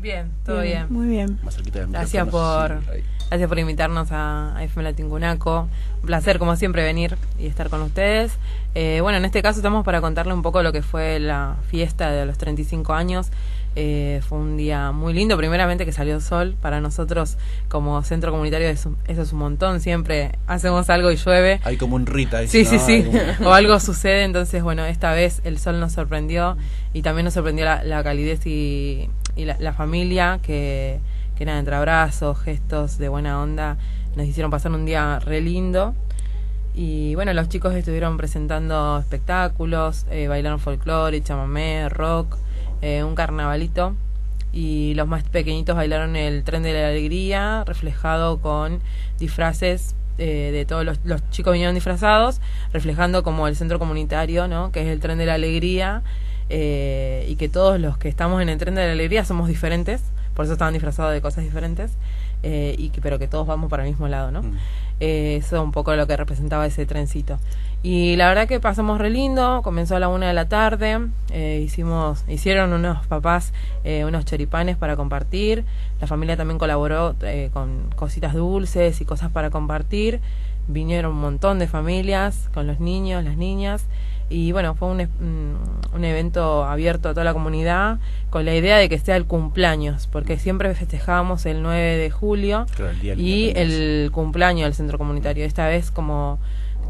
Bien, todo bien. Muy bien. Más cerquita del Gracias por, sí, gracias por invitarnos a, a FM Latingunaco. Un placer, como siempre, venir y estar con ustedes. Eh, bueno, en este caso estamos para contarle un poco lo que fue la fiesta de los 35 años. Eh, fue un día muy lindo, primeramente que salió sol. Para nosotros, como centro comunitario, es un- eso es un montón. Siempre hacemos algo y llueve. Hay como un rita ahí. Sí, ¿no? sí, sí. Como- O algo sucede, entonces, bueno, esta vez el sol nos sorprendió y también nos sorprendió la, la calidez y, y la, familia que, que eran entre abrazos, gestos de buena onda, nos hicieron pasar un día re lindo. Y bueno, los chicos estuvieron presentando espectáculos, eh, bailaron folclore, chamamé, rock, eh, un carnavalito. Y los más pequeñitos bailaron el tren de la alegría, reflejado con disfraces eh, de todos los, los chicos vinieron disfrazados, reflejando como el centro comunitario, ¿no? Que es el tren de la alegría. Eh, y que todos los que estamos en el tren de la alegría somos diferentes, por eso estaban disfrazados de cosas diferentes, eh, y que, pero que todos vamos para el mismo lado, ¿no? Mm. Eh, eso es un poco lo que representaba ese trencito. Y la verdad que pasamos re lindo, comenzó a la una de la tarde, eh, hicimos, hicieron unos papás eh, unos choripanes para compartir, la familia también colaboró eh, con cositas dulces y cosas para compartir, vinieron un montón de familias con los niños, las niñas, y bueno, fue un, mm, un evento abierto a toda la comunidad con la idea de que sea el cumpleaños, porque siempre festejábamos el 9 de julio Claro, el y el cumpleaños del centro comunitario. Esta vez, como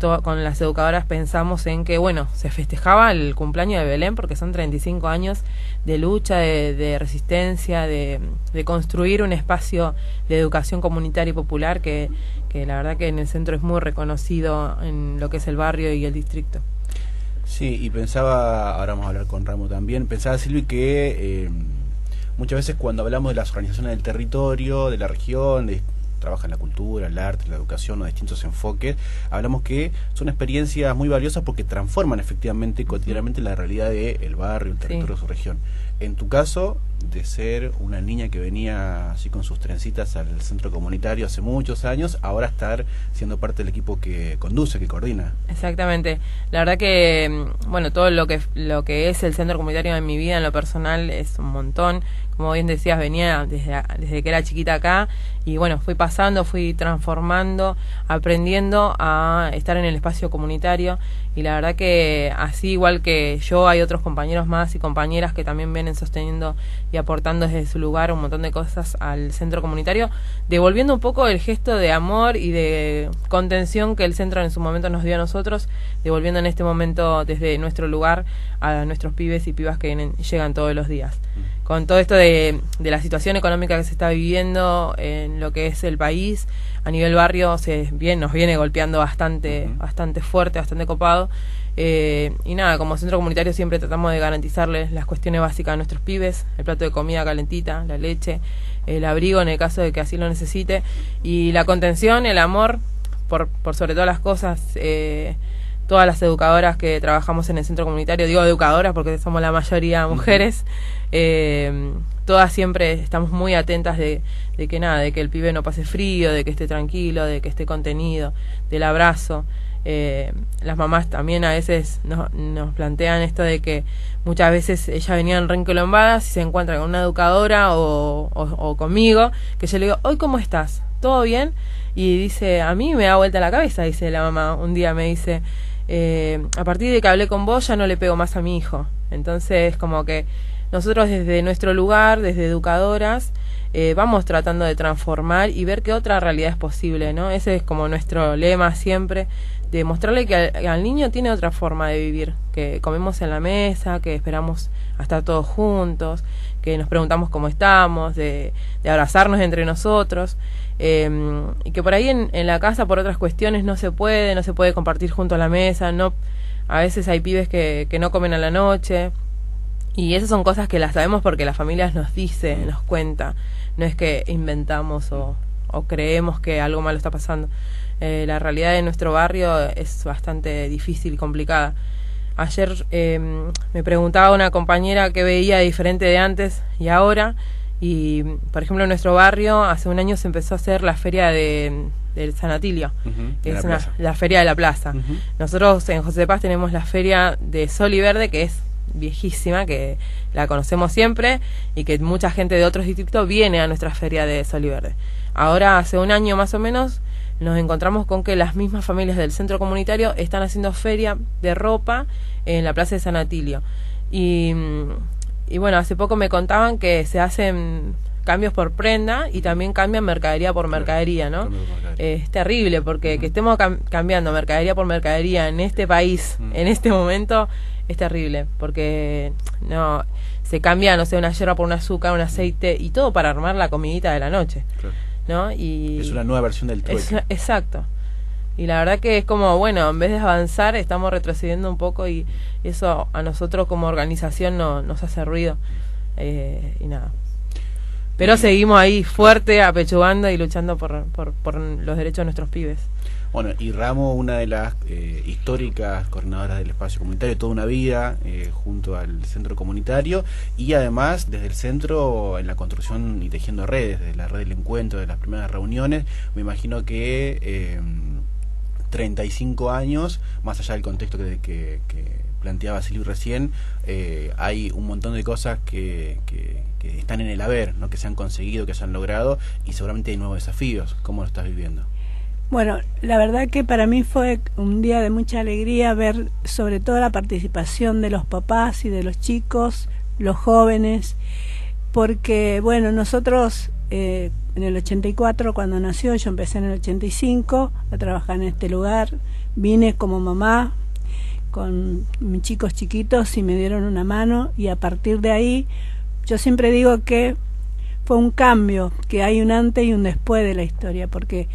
to- con las educadoras, pensamos en que, bueno, se festejaba el cumpleaños de Belén porque son 35 años de lucha, de, de resistencia, de, de construir un espacio de educación comunitaria y popular que, que la verdad que en el centro es muy reconocido en lo que es el barrio y el distrito. Sí, y pensaba, ahora vamos a hablar con Ramo también, pensaba Silvi que eh, muchas veces cuando hablamos de las organizaciones del territorio, de la región, de trabaja en la cultura, el arte, la educación o distintos enfoques, hablamos que son experiencias muy valiosas porque transforman efectivamente cotidianamente la realidad del barrio, el territorio de su región. En tu caso, de ser una niña que venía así con sus trencitas al centro comunitario hace muchos años, ahora estar siendo parte del equipo que conduce, que coordina. Exactamente. La verdad que, mm, bueno, todo lo que, lo que es el centro comunitario en mi vida, en lo personal, es un montón. Como bien decías, venía desde, desde que era chiquita acá y bueno, fui pasando, fui transformando, aprendiendo a estar en el espacio comunitario y la verdad que así igual que yo hay otros compañeros más y compañeras que también vienen sosteniendo y aportando desde su lugar un montón de cosas al centro comunitario, devolviendo un poco el gesto de amor y de contención que el centro en su momento nos dio a nosotros, devolviendo en este momento desde nuestro lugar a nuestros pibes y pibas que vienen- llegan todos los días. Con todo esto de, de la situación económica que se está viviendo en lo que es el país, a nivel barrio se bien nos viene golpeando bastante, bastante fuerte, bastante copado. Eh, y nada, como centro comunitario siempre tratamos de garantizarles las cuestiones básicas a nuestros pibes, el plato de comida calentita, la leche, el abrigo en el caso de que así lo necesite, y la contención, el amor, por, por sobre todas las cosas, eh, todas las educadoras que trabajamos en el centro comunitario, digo educadoras porque somos la mayoría mujeres, eh, todas siempre estamos muy atentas de, de que nada, de que el pibe no pase frío, de que esté tranquilo, de que esté contenido, del abrazo. Eh, las mamás también a veces nos, nos plantean esto de que muchas veces ellas venían reencolombadas y se encuentran con una educadora o conmigo, que yo le digo, hoy cómo estás, ¿todo bien? Y dice, a mí me da vuelta la cabeza, dice la mamá, un día me dice, eh, a partir de que hablé con vos ya no le pego más a mi hijo. Entonces, como que nosotros desde nuestro lugar, desde educadoras, eh, vamos tratando de transformar y ver qué otra realidad es posible, ¿no? Ese es como nuestro lema siempre, de mostrarle que al, niño tiene otra forma de vivir, que comemos en la mesa, que esperamos a estar todos juntos, que nos preguntamos cómo estamos, de, de abrazarnos entre nosotros, eh, y que por ahí en, en la casa por otras cuestiones no se puede, no se puede compartir junto a la mesa, no, a veces hay pibes que, que no comen a la noche, y esas son cosas que las sabemos porque las familias nos dice, nos cuenta. No es que inventamos o, o creemos que algo malo está pasando. Eh, la realidad de nuestro barrio es bastante difícil y complicada. Ayer eh, me preguntaba una compañera qué veía diferente de antes y ahora. Y, por ejemplo, en nuestro barrio hace un año se empezó a hacer la feria de, del Sanatilio, Ujú, que es la una- la feria de la plaza. Nosotros en José de Paz tenemos la feria de Sol y Verde, que es viejísima, que la conocemos siempre y que mucha gente de otros distritos viene a nuestra feria de Soliverde. Ahora, hace un año más o menos, nos encontramos con que las mismas familias del centro comunitario están haciendo feria de ropa en la Plaza de San Atilio. Y, y bueno, hace poco me contaban que se hacen cambios por prenda y también cambian mercadería por mercadería, ¿no? es terrible porque que estemos cambiando mercadería por mercadería en este país, en este momento, es terrible porque no se cambia, no sé, una hierba por un azúcar, un aceite y todo para armar la comidita de la noche, ¿no? Y es una nueva versión del trueque. exacto. Y la verdad que es como, bueno, en vez de avanzar, estamos retrocediendo un poco y eso a nosotros como organización no, nos hace ruido. Eh, y nada. Pero seguimos ahí fuerte, apechugando y luchando por, por, por los derechos de nuestros pibes. Bueno, y Ramo, una de las eh, históricas coordinadoras del espacio comunitario, toda una vida eh, junto al centro comunitario y además desde el centro en la construcción y tejiendo redes, desde la red del encuentro, de las primeras reuniones, me imagino que eh, 35 años, más allá del contexto que, que, que planteaba Silvio recién, eh, hay un montón de cosas que, que, están en el haber, ¿no? que se han conseguido, que se han logrado y seguramente hay nuevos desafíos. ¿Cómo lo estás viviendo? Bueno, la verdad que para mí fue un día de mucha alegría ver sobre todo la participación de los papás y de los chicos, los jóvenes, porque bueno, nosotros eh, en el 84 cuando nació, yo empecé en el 85 a trabajar en este lugar, vine como mamá con mis chicos chiquitos y me dieron una mano y a partir de ahí yo siempre digo que fue un cambio, que hay un antes y un después de la historia, porque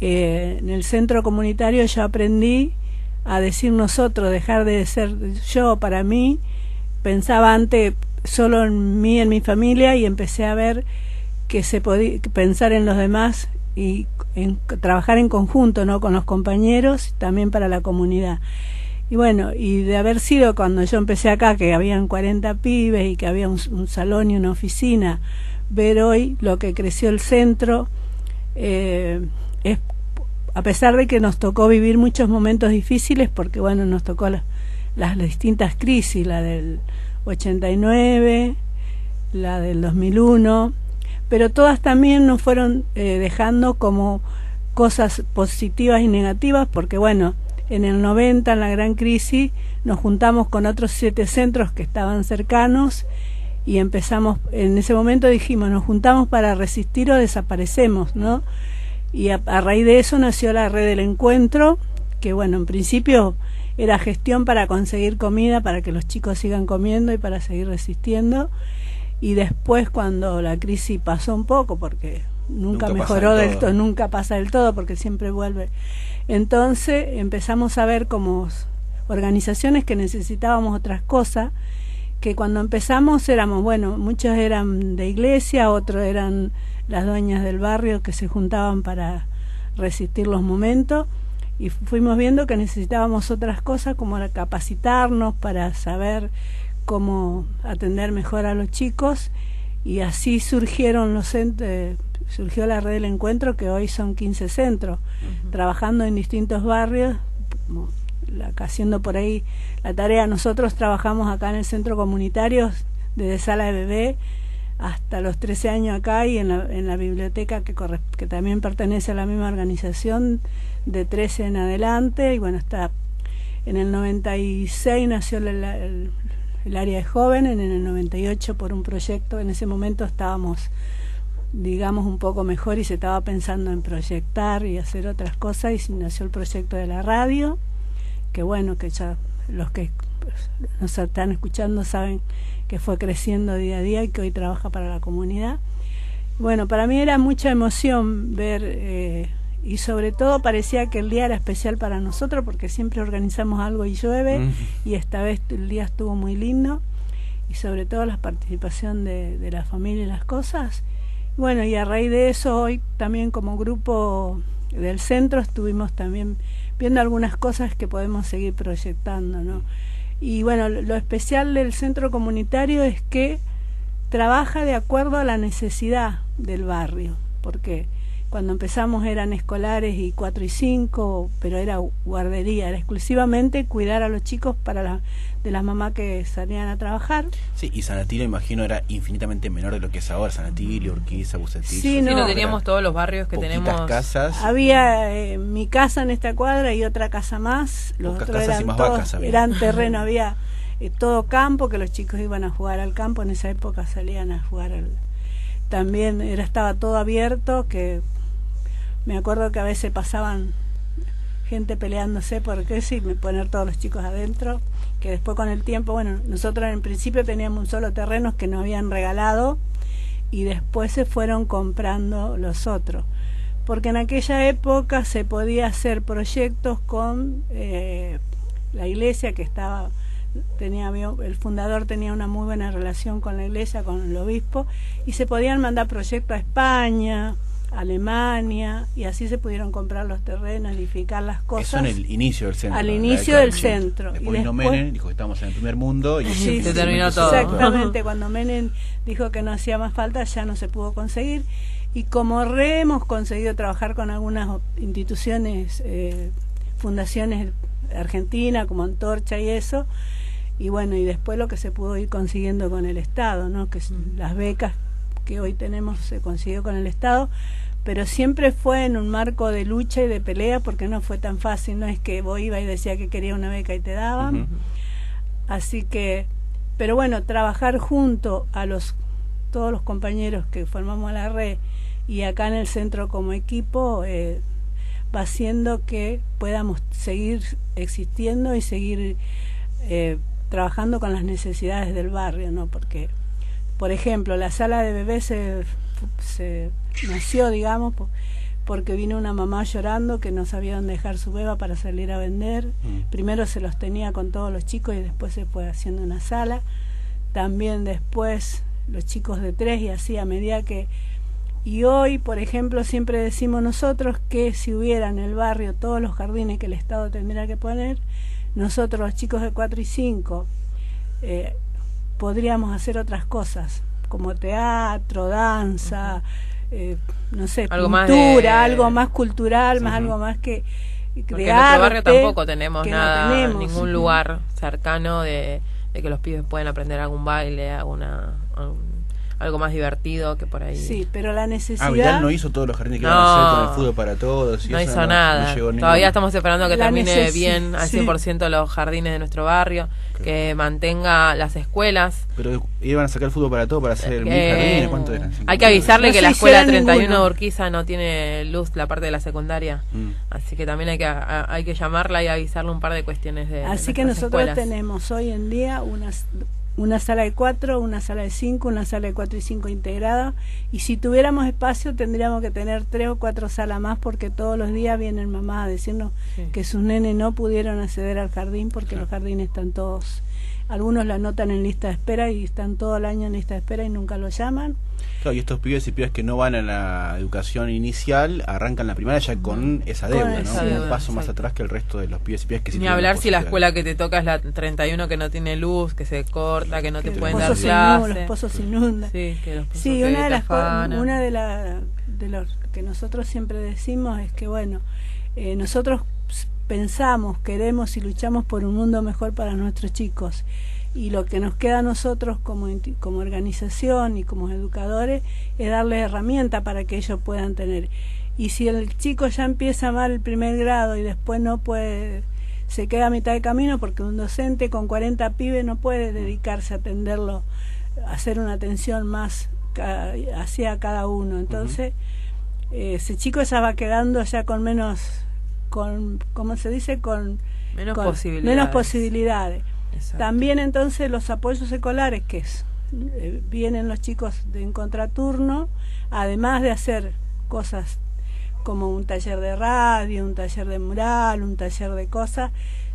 eh, en el centro comunitario yo aprendí a decir nosotros, dejar de ser yo para mí, pensaba antes solo en mí, en mi familia y empecé a ver que se podía pensar en los demás y trabajar en conjunto, ¿no? Con los compañeros, también para la comunidad. Y bueno, y de haber sido cuando yo empecé acá, que habían 40 pibes y que había un, salón y una oficina, ver hoy lo que creció el centro, eh, es, a pesar de que nos tocó vivir muchos momentos difíciles, porque bueno, nos tocó las distintas crisis, la del 89, la del 2001, pero todas también nos fueron eh, dejando como cosas positivas y negativas, porque bueno, en el 90, en la gran crisis, nos juntamos con otros siete centros que estaban cercanos y empezamos, en ese momento dijimos, nos juntamos para resistir o desaparecemos, ¿no? Y a, raíz de eso nació la red del encuentro, que bueno, en principio era gestión para conseguir comida, para que los chicos sigan comiendo y para seguir resistiendo. Y después cuando la crisis pasó un poco, porque nunca, mejoró del todo, nunca pasa del todo, porque siempre vuelve entonces empezamos a ver como organizaciones que necesitábamos otras cosas, que cuando empezamos éramos, bueno, muchos eran de iglesia, otros eran las dueñas del barrio que se juntaban para resistir los momentos y fuimos viendo que necesitábamos otras cosas como capacitarnos para saber cómo atender mejor a los chicos y así surgieron los centros surgió la red del encuentro que hoy son 15 centros, trabajando en distintos barrios, haciendo por ahí la tarea. Nosotros trabajamos acá en el centro comunitario, desde sala de bebé hasta los 13 años acá y en la, en la biblioteca que, que también pertenece a la misma organización de 13 en adelante y bueno, está en el 96 nació el, el, el área de jóvenes, en el 98 por un proyecto, en ese momento estábamos digamos, un poco mejor y se estaba pensando en proyectar y hacer otras cosas y nació el proyecto de la radio, que bueno, que ya los que nos están escuchando saben que fue creciendo día a día y que hoy trabaja para la comunidad. Bueno, para mí era mucha emoción ver eh, y sobre todo parecía que el día era especial para nosotros porque siempre organizamos algo y llueve y esta vez el día estuvo muy lindo y sobre todo la participación de, de la familia y las cosas bueno, y a raíz de eso, hoy también como grupo del centro estuvimos también viendo algunas cosas que podemos seguir proyectando, ¿no? Y bueno, lo especial del centro comunitario es que trabaja de acuerdo a la necesidad del barrio, porque cuando empezamos eran escolares y 4 y 5, pero era guardería, era exclusivamente cuidar a los chicos para la, de las mamás que salían a trabajar. Sí, y San Atilio imagino era infinitamente menor de lo que es ahora, San Atilio, Urquiza, Bucetillo. Sí, no, teníamos todos los barrios que tenemos. casas. Había eh, mi casa en esta cuadra y otra casa más, los otros eran, todos, eran terreno, había eh, todo campo, que los chicos iban a jugar al campo, en esa época salían a jugar al, también era estaba todo abierto que me acuerdo que a veces pasaban gente peleándose por qué sí, poner todos los chicos adentro, que después con el tiempo, bueno, nosotros en principio teníamos un solo terreno que nos habían regalado y después se fueron comprando los otros. Porque en aquella época se podía hacer proyectos con eh, la iglesia que estaba tenía el fundador tenía una muy buena relación con la iglesia, con el obispo y se podían mandar proyectos a España, Alemania y así se pudieron comprar los terrenos, edificar las cosas. Eso en el inicio del centro. Al inicio del centro. Después, y vino Menem, dijo que estamos en el primer mundo y se terminó todo. Exactamente, cuando Menem dijo que no hacía más falta ya no se pudo conseguir y como re hemos conseguido trabajar con algunas instituciones, eh, fundaciones argentinas como Antorcha y eso, y bueno, y después lo que se pudo ir consiguiendo con el Estado, ¿no? Que las becas que hoy tenemos se consiguió con el Estado, pero siempre fue en un marco de lucha y de pelea porque no fue tan fácil, no es que vos iba y decía que quería una beca y te daban. Así que, pero bueno, trabajar junto a los todos los compañeros que formamos la red y acá en el centro como equipo eh, va haciendo que podamos seguir existiendo y seguir eh, trabajando con las necesidades del barrio, ¿no? Porque por ejemplo, la sala de bebés se, se nació, digamos, porque vino una mamá llorando que no sabía dónde dejar su beba para salir a vender. Mm. Primero se los tenía con todos los chicos y después se fue haciendo una sala. También después los chicos de tres y así a medida que... Y hoy, por ejemplo, siempre decimos nosotros que si hubiera en el barrio todos los jardines que el Estado tendría que poner, nosotros los chicos de cuatro y cinco eh, podríamos hacer otras cosas, como teatro, danza, eh, no sé, algo pintura, algo más cultural, más algo más que Porque en nuestro barrio tampoco tenemos nada, ningún lugar cercano de, de, que los pibes puedan aprender algún baile, alguna, algo más divertido que por ahí. Sí, pero la necesidad. Ah, Vidal no hizo todos los jardines que no, iban a hacer con el fútbol para todos. no hizo nada. Todavía estamos esperando que termine bien al 100% los jardines de nuestro barrio, que mantenga las escuelas. Pero iban a sacar el fútbol para todos para hacer eh, jardines. ¿Cuánto eran? Hay que avisarle que la escuela 31 de Urquiza no tiene luz, la parte de la secundaria. Mm. Así que también hay que, hay que llamarla y avisarle un par de cuestiones de. Así que nosotros tenemos hoy en día unas una sala de cuatro, una sala de cinco, una sala de cuatro y cinco integrada. Y si tuviéramos espacio tendríamos que tener tres o cuatro salas más porque todos los días vienen mamás a decirnos que sus nenes no pudieron acceder al jardín porque los jardines están todos algunos la anotan en lista de espera y están todo el año en lista de espera y nunca lo llaman. Claro, y estos pibes y pibes que no van a la educación inicial arrancan la primaria ya con esa deuda, ¿no? un paso más atrás que el resto de los pibes y pibes que Ni hablar si la escuela que te toca es la 31 que no tiene luz, que se corta, que no te pueden dar clases. los pozos se inundan. Sí, que los sí una de las una de, la, de los que nosotros siempre decimos es que bueno, eh, nosotros pensamos, queremos y luchamos por un mundo mejor para nuestros chicos. Y lo que nos queda a nosotros como, como organización y como educadores es darles herramientas para que ellos puedan tener. Y si el chico ya empieza mal el primer grado y después no puede, se queda a mitad de camino porque un docente con 40 pibes no puede dedicarse a atenderlo, a hacer una atención más hacia cada uno. Entonces, eh, ese chico ya va quedando ya con menos con, ¿cómo se dice? Con menos posibilidades. Menos posibilidades. También entonces los apoyos escolares, que es, eh, vienen los chicos de en contraturno, además de hacer cosas como un taller de radio, un taller de mural, un taller de cosas,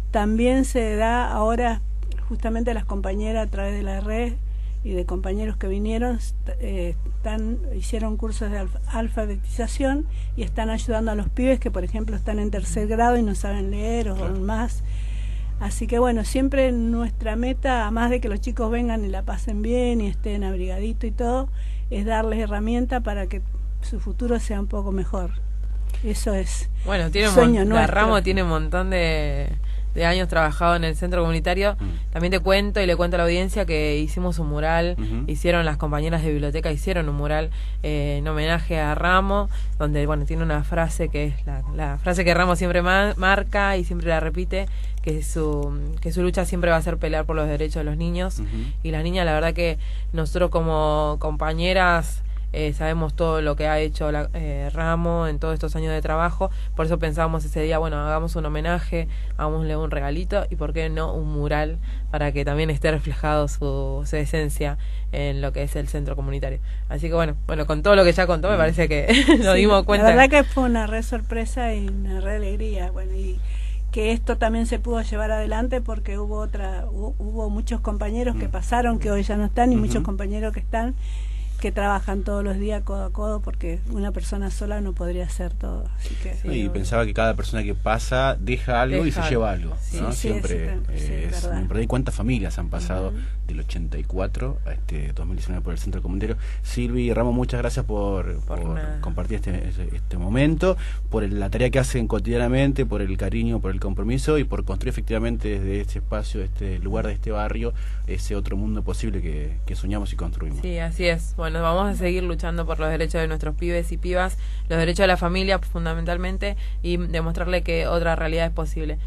también se da ahora justamente a las compañeras a través de la red y de compañeros que vinieron eh, están hicieron cursos de alfabetización y están ayudando a los pibes que por ejemplo están en tercer grado y no saben leer o más así que bueno siempre nuestra meta a más de que los chicos vengan y la pasen bien y estén abrigaditos y todo es darles herramientas para que su futuro sea un poco mejor. Eso es. Bueno, tiene sueño la nuestro. Ramo tiene un montón de, de años trabajado en el centro comunitario. Mm. También te cuento y le cuento a la audiencia que hicimos un mural, hicieron las compañeras de biblioteca, hicieron un mural eh, en homenaje a Ramo, donde bueno tiene una frase que es la, la frase que Ramo siempre ma- marca y siempre la repite, que su, que su lucha siempre va a ser pelear por los derechos de los niños. Y las niñas, la verdad que nosotros como compañeras eh, sabemos todo lo que ha hecho la, eh, Ramo en todos estos años de trabajo, por eso pensábamos ese día, bueno, hagamos un homenaje, hagámosle un regalito y por qué no un mural para que también esté reflejado su, su esencia en lo que es el centro comunitario. Así que bueno, bueno, con todo lo que ya contó me parece que nos Sí, dimos cuenta. La verdad que fue una re sorpresa y una re alegría. Bueno, y que esto también se pudo llevar adelante porque hubo otra hu- hubo muchos compañeros que Mm. pasaron que hoy ya no están y muchos compañeros que están que trabajan todos los días codo a codo porque una persona sola no podría hacer todo. Así que Sí, y pensaba que cada persona que pasa deja algo y se lleva algo. Sí, ¿no? sí, Siempre eh, sí, es verdad. muy importante. ¿Y cuántas familias han pasado Ujú. del 84 a este 2019 por el centro comunitario? Silvi y Ramos, muchas gracias por, Por compartir este, este, este momento, por el- la tarea que hacen cotidianamente, por el cariño, por el compromiso y por construir efectivamente desde este espacio, de este lugar, de este barrio, ese otro mundo posible que, que soñamos y construimos. Sí, así es. Bueno, vamos a seguir luchando por los derechos de nuestros pibes y pibas, los derechos de la familia fundamentalmente y demostrarle que otra realidad es posible.